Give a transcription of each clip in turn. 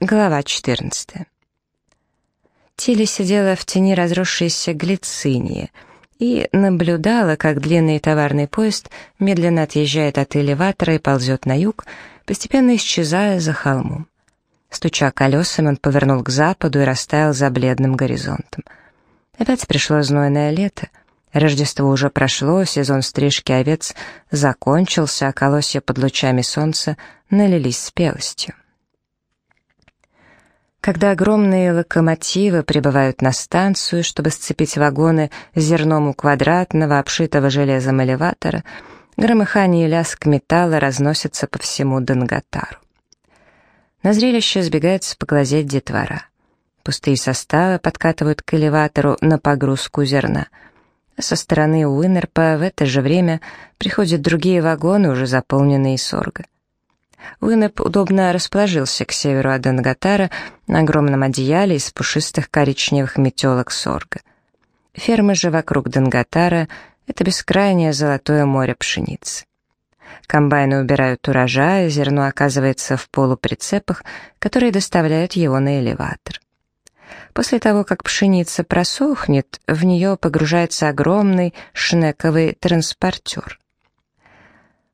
Глава 14. Тилли сидела в тени разросшейся глицинии и наблюдала, как длинный товарный поезд медленно отъезжает от элеватора и ползет на юг, постепенно исчезая за холмом. Стуча колесами, он повернул к западу и растаял за бледным горизонтом. Опять пришло знойное лето. Рождество уже прошло, сезон стрижки овец закончился, а колосья под лучами солнца налились спелостью. Когда огромные локомотивы прибывают на станцию, чтобы сцепить вагоны с зерном у квадратного, обшитого железом элеватора, громыхание и лязг металла разносятся по всему Данготару. На зрелище сбегается поглазеть детвора. Пустые составы подкатывают к элеватору на погрузку зерна. Со стороны Уиннерпа в это же время приходят другие вагоны, уже заполненные сорго. Уиннеп удобно расположился к северу от Данготара на огромном одеяле из пушистых коричневых метелок сорга. Фермы же вокруг Данготара — это бескрайнее золотое море пшеницы. Комбайны убирают урожай, зерно оказывается в полуприцепах, которые доставляют его на элеватор. После того, как пшеница просохнет, в нее погружается огромный шнековый транспортер.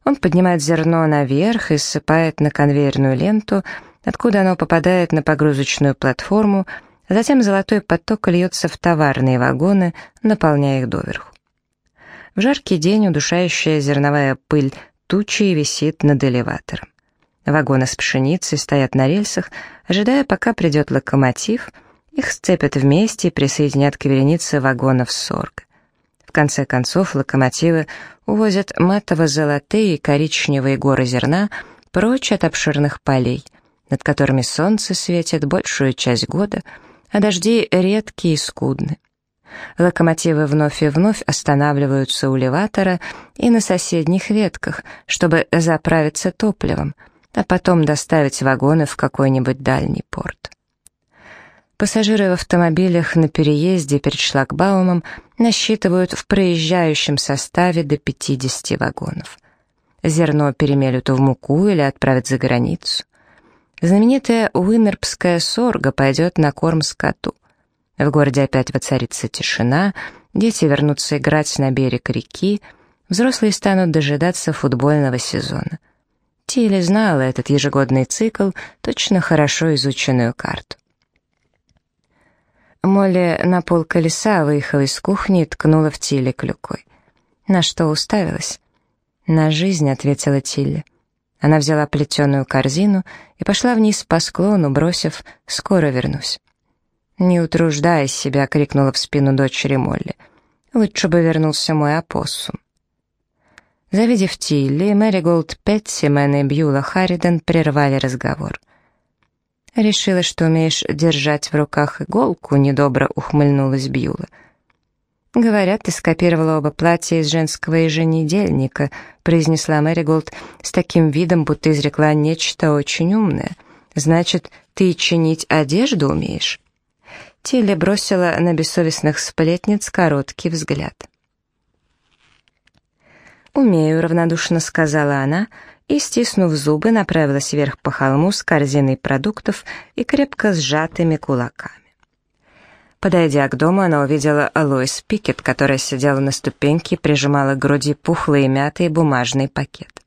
Он поднимает зерно наверх и ссыпает на конвейерную ленту, откуда оно попадает на погрузочную платформу, а затем золотой поток льется в товарные вагоны, наполняя их доверху. В жаркий день удушающая зерновая пыль тучей висит над элеватором. Вагоны с пшеницей стоят на рельсах, ожидая, пока придет локомотив, их сцепят вместе и присоединят к веренице вагонов сорг конце концов, локомотивы увозят матово-золотые и коричневые горы зерна прочь от обширных полей, над которыми солнце светит большую часть года, а дожди редкие и скудны. Локомотивы вновь и вновь останавливаются у леватора и на соседних ветках, чтобы заправиться топливом, а потом доставить вагоны в какой-нибудь дальний порт. Пассажиры в автомобилях на переезде перед шлагбаумом насчитывают в проезжающем составе до 50 вагонов. Зерно перемелют в муку или отправят за границу. Знаменитая Уиннерпская сорга пойдет на корм скоту. В городе опять воцарится тишина, дети вернутся играть на берег реки, взрослые станут дожидаться футбольного сезона. Тилли знала этот ежегодный цикл, точно хорошо изученную карту. Молли на пол колеса выехала из кухни и ткнула в Тилли клюкой. На что уставилась? «На жизнь», — ответила Тилли. Она взяла плетеную корзину и пошла вниз по склону, бросив «скоро вернусь». «Не утруждай себя», — крикнула в спину дочери Молли. «Лучше бы вернулся мой опоссум». Завидев Тилли, Мэриголд Петтимэн и Бьюла Харриден прервали разговор — «Решила, что умеешь держать в руках иголку», — недобро ухмыльнулась Бьюла. «Говорят, ты скопировала оба платья из женского еженедельника», — произнесла Мэриголд с таким видом, будто изрекла нечто очень умное. «Значит, ты чинить одежду умеешь?» Тилли бросила на бессовестных сплетниц короткий взгляд. «Умею», — равнодушно сказала она, — и, стиснув зубы, направилась вверх по холму с корзиной продуктов и крепко сжатыми кулаками. Подойдя к дому, она увидела Лоис Пикет, которая сидела на ступеньке и прижимала к груди пухлый мятый бумажный пакет.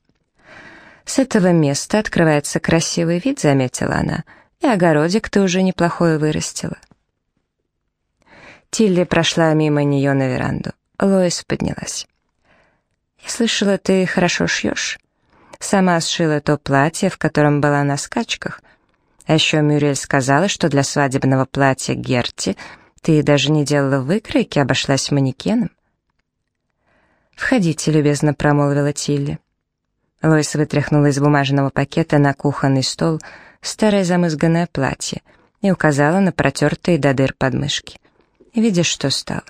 «С этого места открывается красивый вид», — заметила она, — «и огородик ты уже неплохое вырастила». Тилли прошла мимо нее на веранду. Лоис поднялась. «Я слышала, ты хорошо шьешь?» Сама сшила то платье, в котором была на скачках. А еще Мюрель сказала, что для свадебного платья Герти ты даже не делала выкройки, обошлась манекеном. «Входите», — любезно промолвила Тилли. Лоис вытряхнула из бумажного пакета на кухонный стол старое замызганное платье и указала на протертые до дыр подмышки. Видишь, что стало?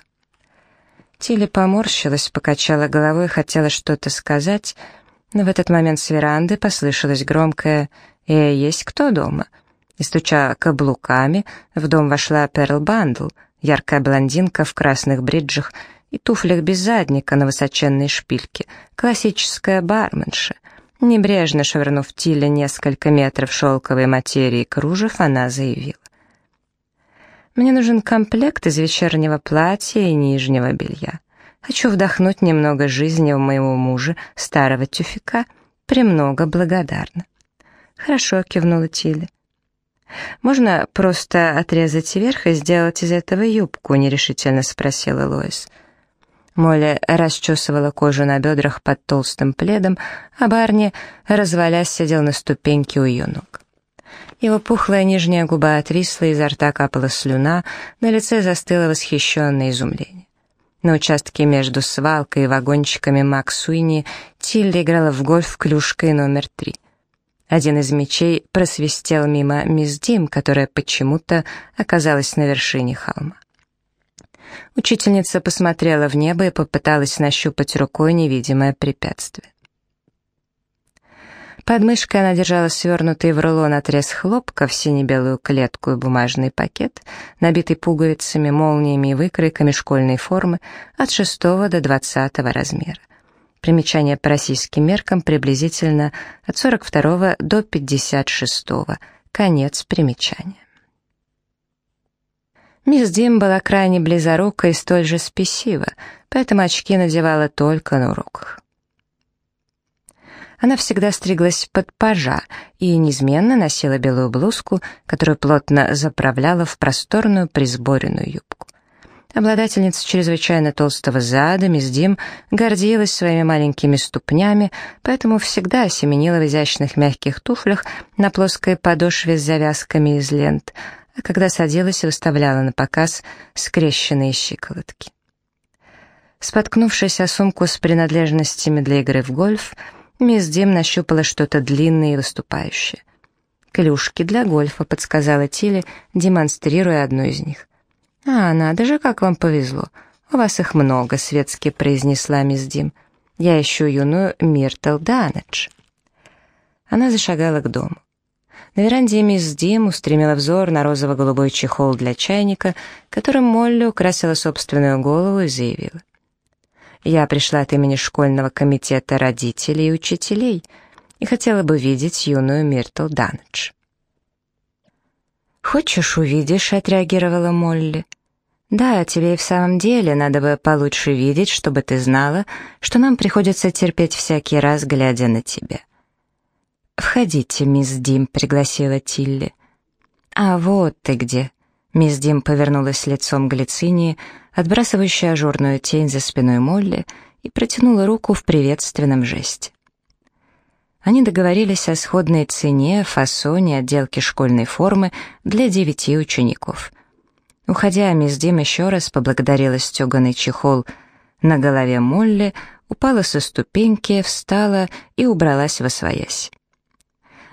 Тилли поморщилась, покачала головой, хотела что-то сказать, но в этот момент с веранды послышалось громкое «Э, есть кто дома?» И, стуча каблуками, в дом вошла Перл Бандл, яркая блондинка в красных бриджах и туфлях без задника на высоченной шпильке, классическая барменша, Небрежно швырнув Тиле несколько метров шелковой материи кружев, она заявила. «Мне нужен комплект из вечернего платья и нижнего белья. Хочу вдохнуть немного жизни у моего мужа, старого тюфика. Премного благодарна». «Хорошо», — кивнула Тилли. «Можно просто отрезать верх и сделать из этого юбку?» — нерешительно спросила Лоис. Молли расчесывала кожу на бедрах под толстым пледом, а Барни, развалясь, сидел на ступеньке у ее ног. Его пухлая нижняя губа отвисла, изо рта капала слюна, на лице застыло восхищенное изумление. На участке между свалкой и вагончиками Макс Суини Тилли играла в гольф клюшкой номер три — один из мечей просвистел мимо мисс Дим, которая почему-то оказалась на вершине холма. Учительница посмотрела в небо и попыталась нащупать рукой невидимое препятствие. Под мышкой она держала свернутый в рулон отрез хлопка в сине-белую клетку и бумажный пакет, набитый пуговицами, молниями и выкройками школьной формы от 6 до 20 размера. Примечание по российским меркам приблизительно от 42 до 56. Конец примечания. Мисс Дим была крайне близорука и столь же спесива, поэтому очки надевала только на уроках. Она всегда стриглась под пажа и неизменно носила белую блузку, которую плотно заправляла в просторную присборенную юбку. Обладательница чрезвычайно толстого зада, мисс Дим, гордилась своими маленькими ступнями, поэтому всегда семенила в изящных мягких туфлях на плоской подошве с завязками из лент, а когда садилась, выставляла на показ скрещенные щиколотки. Споткнувшись о сумку с принадлежностями для игры в гольф, мисс Дим нащупала что-то длинное и выступающее. «Клюшки для гольфа», — подсказала Тилли, демонстрируя одну из них. «А, надо же, как вам повезло. У вас их много», — светски произнесла мисс Дим. «Я ищу юную Миртл Данедж». Она зашагала к дому. На веранде мисс Дим устремила взор на розово-голубой чехол для чайника, которым Молли украсила собственную голову и заявила. «Я пришла от имени школьного комитета родителей и учителей и хотела бы видеть юную Миртл Данедж». «Хочешь, увидишь», — отреагировала Молли. «Да, тебе и в самом деле надо бы получше видеть, чтобы ты знала, что нам приходится терпеть всякий раз, глядя на тебя». «Входите, мисс Дим», — пригласила Тилли. «А вот ты где». Мисс Дим повернулась лицом к Глицинии, отбрасывающей ажурную тень за спиной Молли, и протянула руку в приветственном жесте. Они договорились о сходной цене, фасоне, отделке школьной формы для девяти учеников — Уходя, мисс Дим еще раз поблагодарила стеганый чехол на голове Молли, упала со ступеньки, встала и убралась во своясь.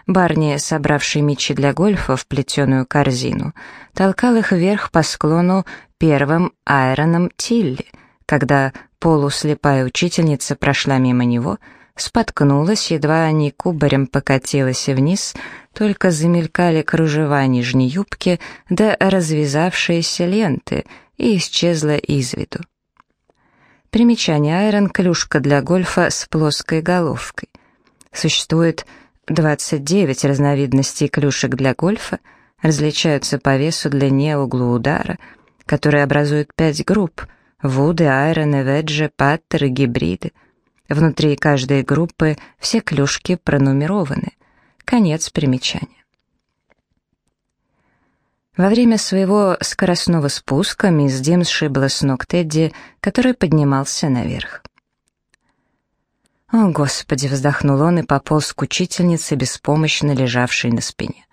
Барни, собравший мячи для гольфа в плетеную корзину, толкал их вверх по склону первым айроном Тилли, когда полуслепая учительница прошла мимо него — споткнулась, едва не кубарем покатилась вниз, только замелькали кружева нижней юбки да развязавшиеся ленты и исчезла из виду. Примечание Айрон — клюшка для гольфа с плоской головкой. Существует 29 разновидностей клюшек для гольфа, различаются по весу, длине, углу удара, которые образуют пять групп — вуды, айроны, веджи, паттеры, гибриды — Внутри каждой группы все клюшки пронумерованы. Конец примечания. Во время своего скоростного спуска мисс Дим сшибла с ног Тедди, который поднимался наверх. «О, Господи!» — вздохнул он и пополз к учительнице, беспомощно лежавшей на спине.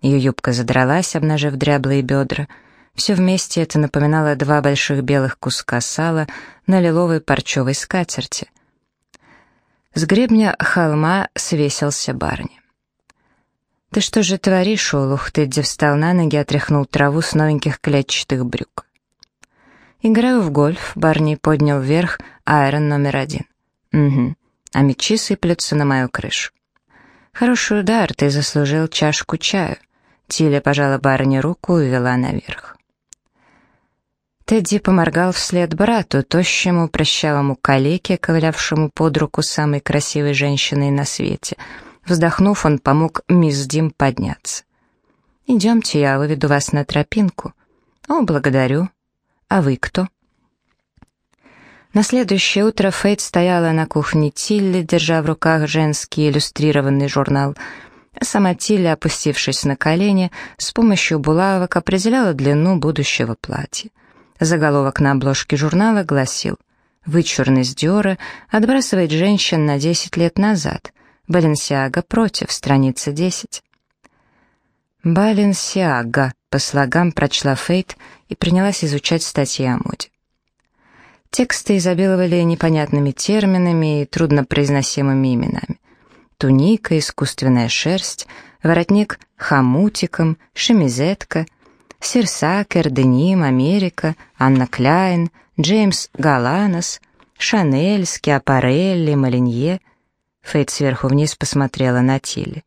Ее юбка задралась, обнажив дряблые бедра. Все вместе это напоминало два больших белых куска сала на лиловой парчевой скатерти. С гребня холма свесился барни. «Ты что же творишь, Олух?» Тедди встал на ноги, отряхнул траву с новеньких клетчатых брюк. «Играю в гольф», — Барни поднял вверх айрон номер один. «Угу, а мечи сыплются на мою крышу». «Хороший удар, ты заслужил чашку чаю». Тиля пожала Барни руку и вела наверх. Тедди поморгал вслед брату, тощему, прыщавому калеке, ковылявшему под руку самой красивой женщиной на свете. Вздохнув, он помог мисс Дим подняться. «Идемте, я выведу вас на тропинку». «О, благодарю. А вы кто?» На следующее утро Фейт стояла на кухне Тилли, держа в руках женский иллюстрированный журнал. Сама Тилли, опустившись на колени, с помощью булавок определяла длину будущего платья. Заголовок на обложке журнала гласил «Вычурность Диора отбрасывает женщин на 10 лет назад. Баленсиага против, страница 10». «Баленсиага», — по слогам прочла Фейт и принялась изучать статьи о моде. Тексты изобиловали непонятными терминами и труднопроизносимыми именами. Туника, искусственная шерсть, воротник хомутиком, шемизетка, Сирсакер, Деним, Америка, Анна Кляйн, Джеймс Галанос, Шанель, Скиапарелли, Малинье. Фейт сверху вниз посмотрела на Тилли.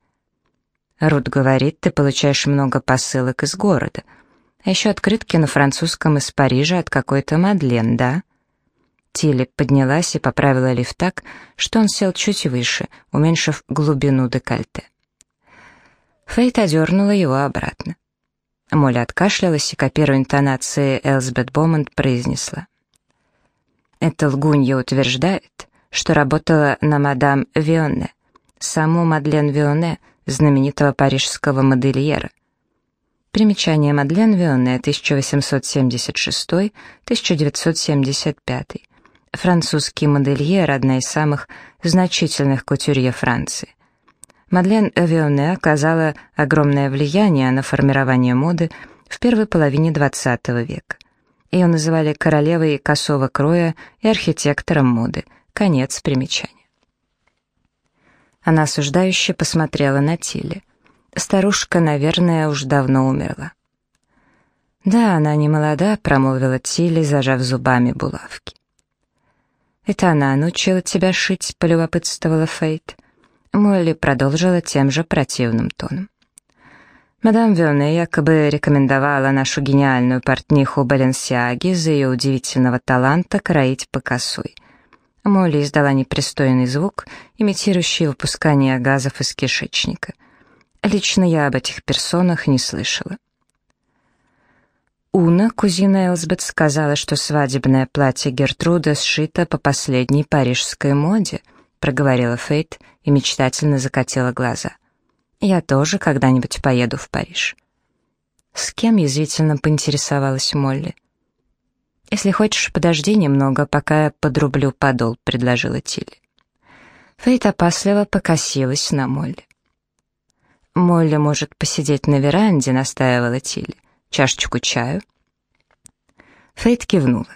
Рут говорит, ты получаешь много посылок из города. А еще открытки на французском из Парижа от какой-то Мадлен, да? Тилли поднялась и поправила лифт так, что он сел чуть выше, уменьшив глубину декольте. Фейт одернула его обратно. Молли откашлялась и, копируя интонации, Элсбет Бомонд произнесла. «Эта лгунья утверждает, что работала на мадам Вионне, саму Мадлен Вионне, знаменитого парижского модельера. Примечание Мадлен Вионне 1876-1975. Французский модельер, одна из самых значительных кутюрье Франции. Мадлен Вионне оказала огромное влияние на формирование моды в первой половине XX века. Ее называли королевой косого кроя и архитектором моды. Конец примечания. Она осуждающе посмотрела на Тилли. Старушка, наверное, уж давно умерла. «Да, она не молода», — промолвила Тилли, зажав зубами булавки. «Это она научила тебя шить?» — полюбопытствовала Фейт. Молли продолжила тем же противным тоном. Мадам Вёне якобы рекомендовала нашу гениальную портниху Баленсиаги за ее удивительного таланта кроить по косой. Молли издала непристойный звук, имитирующий выпускание газов из кишечника. Лично я об этих персонах не слышала. Уна, кузина Элсбет, сказала, что свадебное платье Гертруда сшито по последней парижской моде, проговорила Фейт и мечтательно закатила глаза. «Я тоже когда-нибудь поеду в Париж». «С кем?» — язвительно поинтересовалась Молли. «Если хочешь, подожди немного, пока я подрублю подол», — предложила Тилли. Фейт опасливо покосилась на Молли. «Молли может посидеть на веранде», — настаивала Тилли. «Чашечку чаю?» Фейт кивнула.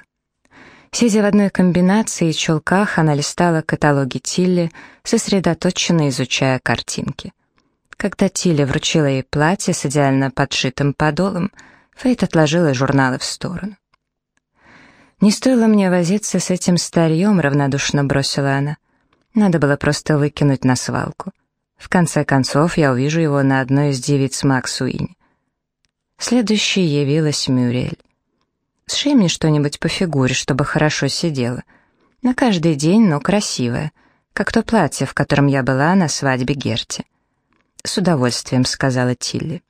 Сидя в одной комбинации и чулках, она листала каталоги Тилли, сосредоточенно изучая картинки. Когда Тилли вручила ей платье с идеально подшитым подолом, Фейт отложила журналы в сторону. «Не стоило мне возиться с этим старьем», — равнодушно бросила она. «Надо было просто выкинуть на свалку. В конце концов, я увижу его на одной из девиц Максуини». Следующей явилась Мюрель. Сшей мне что-нибудь по фигуре, чтобы хорошо сидело. На каждый день, но красивое, как то платье, в котором я была на свадьбе Герти. С удовольствием сказала Тилли.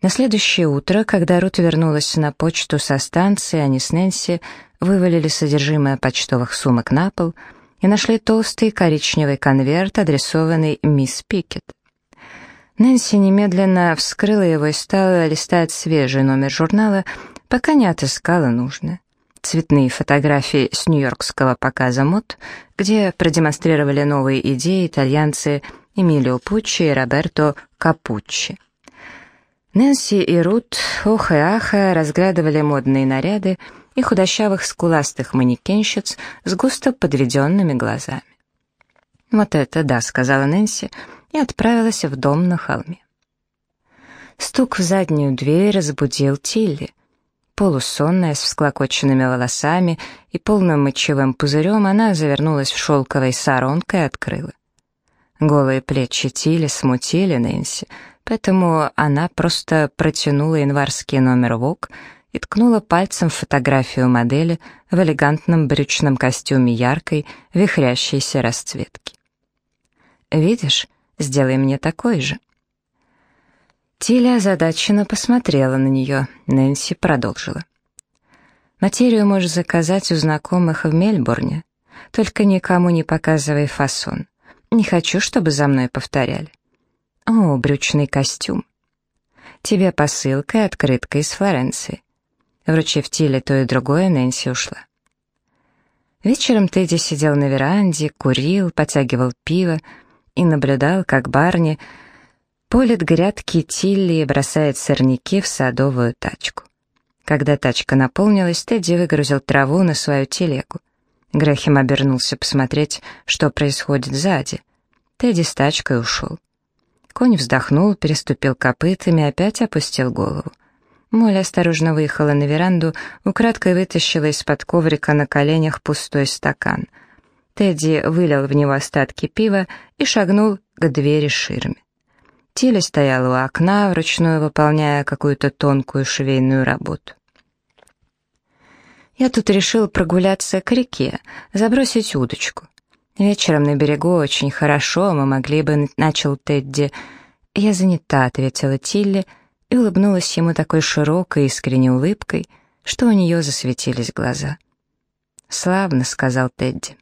На следующее утро, когда Рут вернулась на почту со станции, они с Нэнси вывалили содержимое почтовых сумок на пол и нашли толстый коричневый конверт, адресованный мисс Пикет. Нэнси немедленно вскрыла его и стала листать свежий номер журнала, пока не отыскала нужное. Цветные фотографии с нью-йоркского показа мод, где продемонстрировали новые идеи итальянцы Эмилио Пуччи и Роберто Капуччи. Нэнси и Рут, ох и аха, разглядывали модные наряды и худощавых скуластых манекенщиц с густо подведенными глазами. «Вот это да», — сказала Нэнси, и отправилась в дом на холме. Стук в заднюю дверь разбудил Тилли. Полусонная, с всклокоченными волосами и полным мочевым пузырем, она завернулась в шелковой саронкой и открыла. Голые плечи Тилли смутили Нэнси, поэтому она просто протянула январский номер ВОК и ткнула пальцем в фотографию модели в элегантном брючном костюме яркой, вихрящейся расцветки. «Видишь, сделай мне такой же». Тиля озадаченно посмотрела на нее, Нэнси продолжила. «Материю можешь заказать у знакомых в Мельбурне, только никому не показывай фасон. Не хочу, чтобы за мной повторяли». «О, брючный костюм». «Тебе посылка и открытка из Флоренции». Вручив Тиле то и другое, Нэнси ушла. Вечером Тедди сидел на веранде, курил, потягивал пиво и наблюдал, как Барни полит грядки Тилли и бросает сорняки в садовую тачку. Когда тачка наполнилась, Тедди выгрузил траву на свою телегу. Грехем обернулся посмотреть, что происходит сзади. Тедди с тачкой ушел. Конь вздохнул, переступил копытами, опять опустил голову. Молли осторожно выехала на веранду, украдкой вытащила из-под коврика на коленях пустой стакан. Тедди вылил в него остатки пива и шагнул к двери ширме. Тиля стояла у окна, вручную выполняя какую-то тонкую швейную работу. «Я тут решил прогуляться к реке, забросить удочку. Вечером на берегу очень хорошо, мы могли бы...» — начал Тедди. «Я занята», — ответила Тилли, — и улыбнулась ему такой широкой искренней улыбкой, что у нее засветились глаза. «Славно», — сказал Тедди.